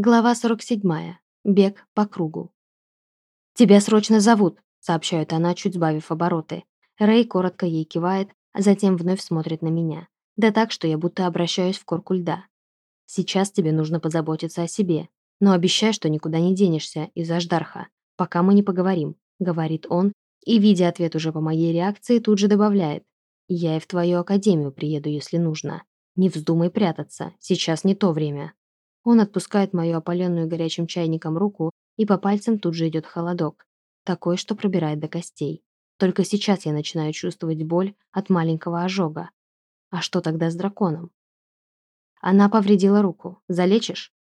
Глава 47. Бег по кругу. «Тебя срочно зовут», — сообщает она, чуть сбавив обороты. Рэй коротко ей кивает, а затем вновь смотрит на меня. Да так, что я будто обращаюсь в корку льда. «Сейчас тебе нужно позаботиться о себе, но обещай, что никуда не денешься из-за Ждарха, пока мы не поговорим», — говорит он, и, видя ответ уже по моей реакции, тут же добавляет. «Я и в твою академию приеду, если нужно. Не вздумай прятаться, сейчас не то время». Он отпускает мою опаленную горячим чайником руку, и по пальцам тут же идет холодок. Такой, что пробирает до костей. Только сейчас я начинаю чувствовать боль от маленького ожога. А что тогда с драконом? Она повредила руку. Залечишь?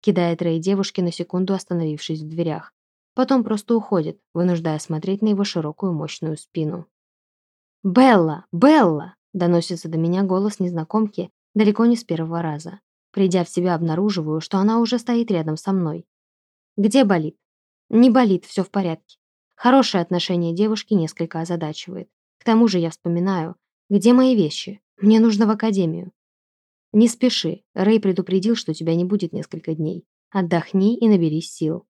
Кидает Рэй девушке на секунду, остановившись в дверях. Потом просто уходит, вынуждая смотреть на его широкую мощную спину. «Белла! Белла!» – доносится до меня голос незнакомки далеко не с первого раза. Придя в себя, обнаруживаю, что она уже стоит рядом со мной. «Где болит?» «Не болит, все в порядке». Хорошее отношение девушки несколько озадачивает. К тому же я вспоминаю, где мои вещи? Мне нужно в академию. Не спеши, Рэй предупредил, что тебя не будет несколько дней. Отдохни и наберись сил.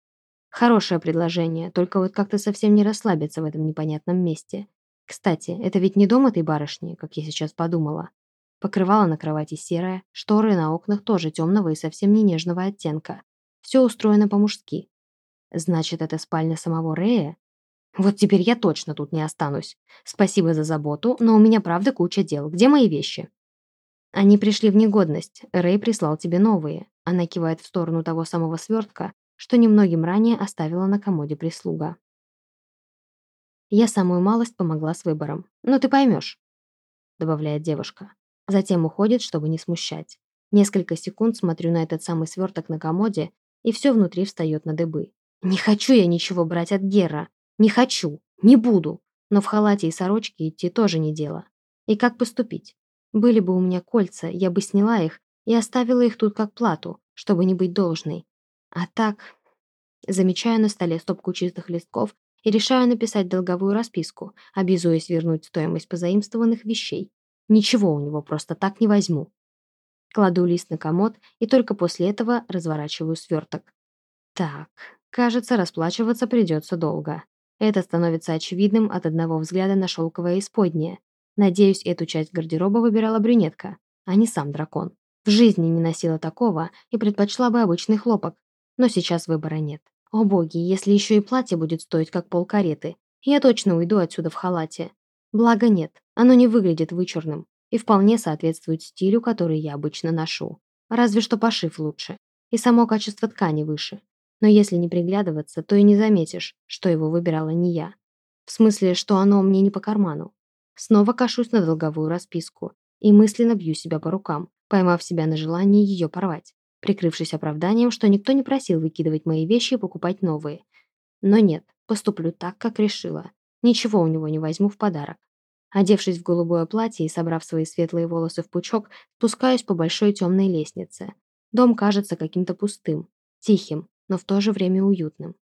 Хорошее предложение, только вот как-то совсем не расслабиться в этом непонятном месте. Кстати, это ведь не дом этой барышни, как я сейчас подумала. Покрывало на кровати серое, шторы на окнах тоже темного и совсем не нежного оттенка. Все устроено по-мужски. Значит, это спальня самого Рея? Вот теперь я точно тут не останусь. Спасибо за заботу, но у меня правда куча дел. Где мои вещи? Они пришли в негодность. Рэй прислал тебе новые. Она кивает в сторону того самого свертка, что немногим ранее оставила на комоде прислуга. Я самую малость помогла с выбором. Ну, ты поймешь, добавляет девушка. Затем уходит, чтобы не смущать. Несколько секунд смотрю на этот самый сверток на комоде, и все внутри встает на дыбы. Не хочу я ничего брать от Гера. Не хочу. Не буду. Но в халате и сорочке идти тоже не дело. И как поступить? Были бы у меня кольца, я бы сняла их и оставила их тут как плату, чтобы не быть должной. А так... Замечаю на столе стопку чистых листков и решаю написать долговую расписку, обязуясь вернуть стоимость позаимствованных вещей. Ничего у него просто так не возьму. Кладу лист на комод и только после этого разворачиваю сверток. Так, кажется, расплачиваться придется долго. Это становится очевидным от одного взгляда на шелковое исподнее. Надеюсь, эту часть гардероба выбирала брюнетка, а не сам дракон. В жизни не носила такого и предпочла бы обычный хлопок. Но сейчас выбора нет. О боги, если еще и платье будет стоить как полкареты, я точно уйду отсюда в халате. Благо нет, оно не выглядит вычурным и вполне соответствует стилю, который я обычно ношу. Разве что пошив лучше. И само качество ткани выше. Но если не приглядываться, то и не заметишь, что его выбирала не я. В смысле, что оно мне не по карману. Снова кашусь на долговую расписку и мысленно бью себя по рукам, поймав себя на желании ее порвать, прикрывшись оправданием, что никто не просил выкидывать мои вещи и покупать новые. Но нет, поступлю так, как решила. Ничего у него не возьму в подарок. Одевшись в голубое платье и собрав свои светлые волосы в пучок, спускаюсь по большой темной лестнице. Дом кажется каким-то пустым, тихим, но в то же время уютным.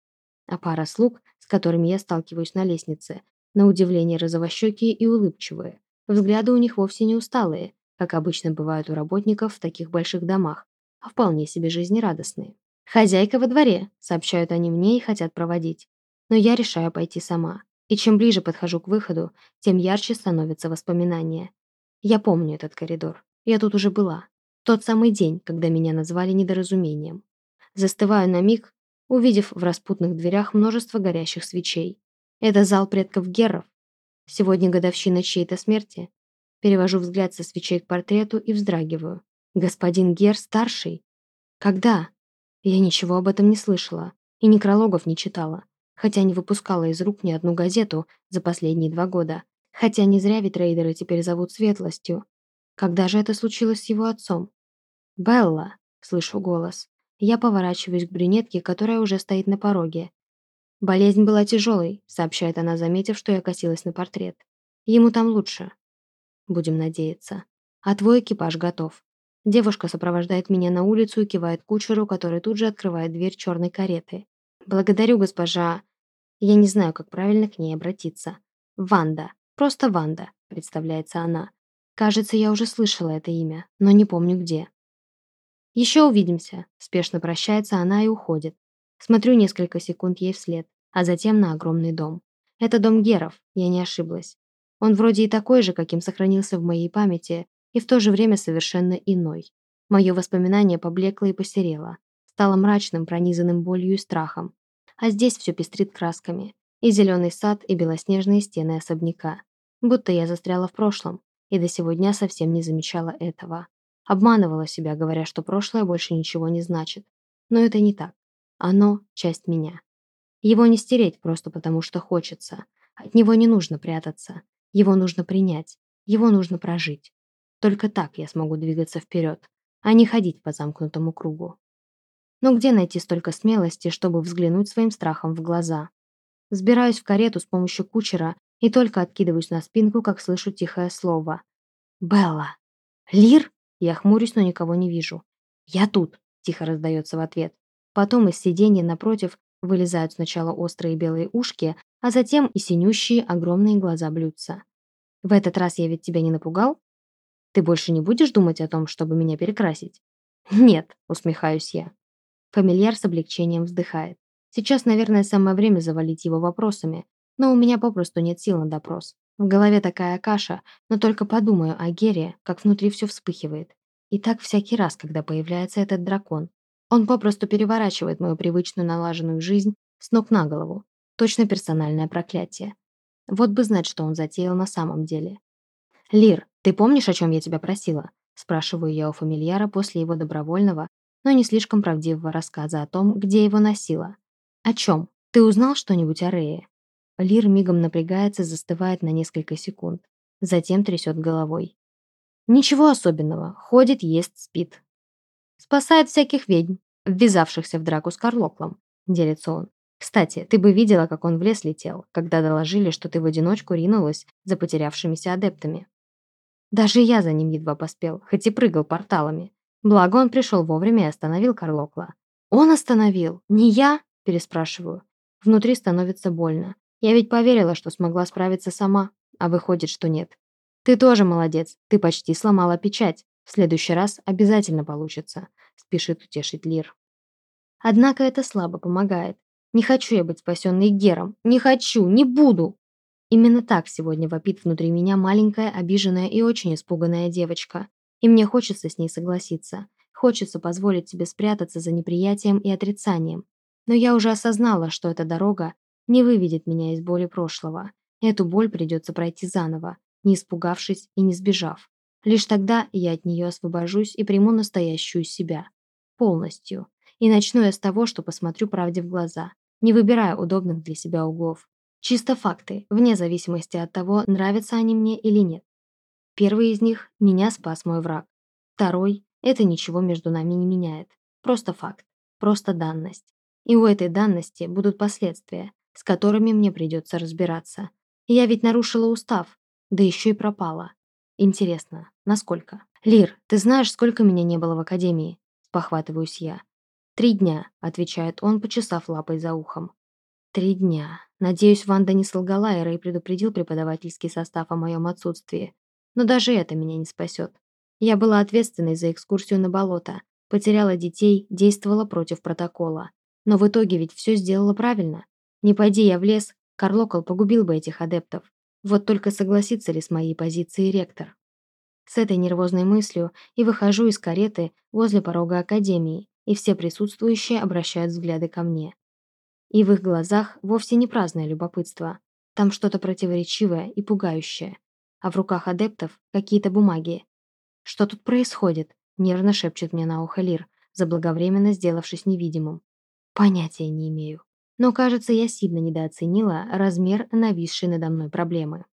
А пара слуг, с которыми я сталкиваюсь на лестнице, на удивление розовощекие и улыбчивые. Взгляды у них вовсе не усталые, как обычно бывают у работников в таких больших домах, а вполне себе жизнерадостные. «Хозяйка во дворе», — сообщают они мне и хотят проводить. Но я решаю пойти сама. И чем ближе подхожу к выходу, тем ярче становятся воспоминания. Я помню этот коридор. Я тут уже была. Тот самый день, когда меня назвали недоразумением. Застываю на миг, увидев в распутных дверях множество горящих свечей. Это зал предков Герров. Сегодня годовщина чьей-то смерти. Перевожу взгляд со свечей к портрету и вздрагиваю. Господин Гер старший? Когда? Я ничего об этом не слышала и некрологов не читала хотя не выпускала из рук ни одну газету за последние два года. Хотя не зря ведь рейдеры теперь зовут Светлостью. Когда же это случилось с его отцом? «Белла!» — слышу голос. Я поворачиваюсь к брюнетке, которая уже стоит на пороге. «Болезнь была тяжелой», — сообщает она, заметив, что я косилась на портрет. «Ему там лучше». Будем надеяться. А твой экипаж готов. Девушка сопровождает меня на улицу и кивает кучеру, который тут же открывает дверь черной кареты. «Благодарю, госпожа...» Я не знаю, как правильно к ней обратиться. Ванда. Просто Ванда, представляется она. Кажется, я уже слышала это имя, но не помню где. Еще увидимся. Спешно прощается она и уходит. Смотрю несколько секунд ей вслед, а затем на огромный дом. Это дом Геров, я не ошиблась. Он вроде и такой же, каким сохранился в моей памяти, и в то же время совершенно иной. Мое воспоминание поблекло и посерело, стало мрачным, пронизанным болью и страхом. А здесь все пестрит красками. И зеленый сад, и белоснежные стены особняка. Будто я застряла в прошлом, и до сего дня совсем не замечала этого. Обманывала себя, говоря, что прошлое больше ничего не значит. Но это не так. Оно – часть меня. Его не стереть просто потому, что хочется. От него не нужно прятаться. Его нужно принять. Его нужно прожить. Только так я смогу двигаться вперед, а не ходить по замкнутому кругу. Но где найти столько смелости, чтобы взглянуть своим страхом в глаза? Сбираюсь в карету с помощью кучера и только откидываюсь на спинку, как слышу тихое слово. «Белла!» «Лир?» Я хмурюсь, но никого не вижу. «Я тут!» – тихо раздается в ответ. Потом из сиденья напротив вылезают сначала острые белые ушки, а затем и синющие огромные глаза блюдца. «В этот раз я ведь тебя не напугал? Ты больше не будешь думать о том, чтобы меня перекрасить?» «Нет», — усмехаюсь я. Фамильяр с облегчением вздыхает. Сейчас, наверное, самое время завалить его вопросами, но у меня попросту нет сил на допрос. В голове такая каша, но только подумаю о Гере, как внутри все вспыхивает. И так всякий раз, когда появляется этот дракон. Он попросту переворачивает мою привычную налаженную жизнь с ног на голову. Точно персональное проклятие. Вот бы знать, что он затеял на самом деле. «Лир, ты помнишь, о чем я тебя просила?» Спрашиваю я у фамильяра после его добровольного, но не слишком правдивого рассказа о том, где его носила. «О чем? Ты узнал что-нибудь о Рее?» Лир мигом напрягается, застывает на несколько секунд. Затем трясет головой. Ничего особенного. Ходит, ест, спит. Спасает всяких ведьм, ввязавшихся в драку с Карлоклом, делится он. Кстати, ты бы видела, как он в лес летел, когда доложили, что ты в одиночку ринулась за потерявшимися адептами. Даже я за ним едва поспел, хоть и прыгал порталами. Благо он пришел вовремя и остановил Карлокла. «Он остановил? Не я?» – переспрашиваю. Внутри становится больно. Я ведь поверила, что смогла справиться сама, а выходит, что нет. Ты тоже молодец, ты почти сломала печать. В следующий раз обязательно получится, спешит утешить Лир. Однако это слабо помогает. Не хочу я быть спасенной Гером. Не хочу, не буду. Именно так сегодня вопит внутри меня маленькая, обиженная и очень испуганная девочка. И мне хочется с ней согласиться. Хочется позволить себе спрятаться за неприятием и отрицанием. Но я уже осознала, что эта дорога не выведет меня из боли прошлого. Эту боль придется пройти заново, не испугавшись и не сбежав. Лишь тогда я от нее освобожусь и приму настоящую себя. Полностью. И начну я с того, что посмотрю правде в глаза, не выбирая удобных для себя углов. Чисто факты, вне зависимости от того, нравятся они мне или нет. Первый из них – меня спас мой враг. Второй – это ничего между нами не меняет. Просто факт, просто данность. И у этой данности будут последствия, с которыми мне придется разбираться. Я ведь нарушила устав, да еще и пропала. Интересно, насколько? «Лир, ты знаешь, сколько меня не было в академии?» Спохватываюсь я. «Три дня», — отвечает он, почесав лапой за ухом. «Три дня. Надеюсь, Ванда не солгала, и Рэй предупредил преподавательский состав о моем отсутствии. Но даже это меня не спасет. Я была ответственной за экскурсию на болото, потеряла детей, действовала против протокола. Но в итоге ведь все сделала правильно. Не пойди я в лес, Карлокол погубил бы этих адептов. Вот только согласится ли с моей позицией ректор? С этой нервозной мыслью и выхожу из кареты возле порога академии, и все присутствующие обращают взгляды ко мне. И в их глазах вовсе не праздное любопытство. Там что-то противоречивое и пугающее. А в руках адептов какие-то бумаги. «Что тут происходит?» – нервно шепчет мне на ухо Лир, заблаговременно сделавшись невидимым. Понятия не имею. Но, кажется, я сильно недооценила размер нависшей надо мной проблемы.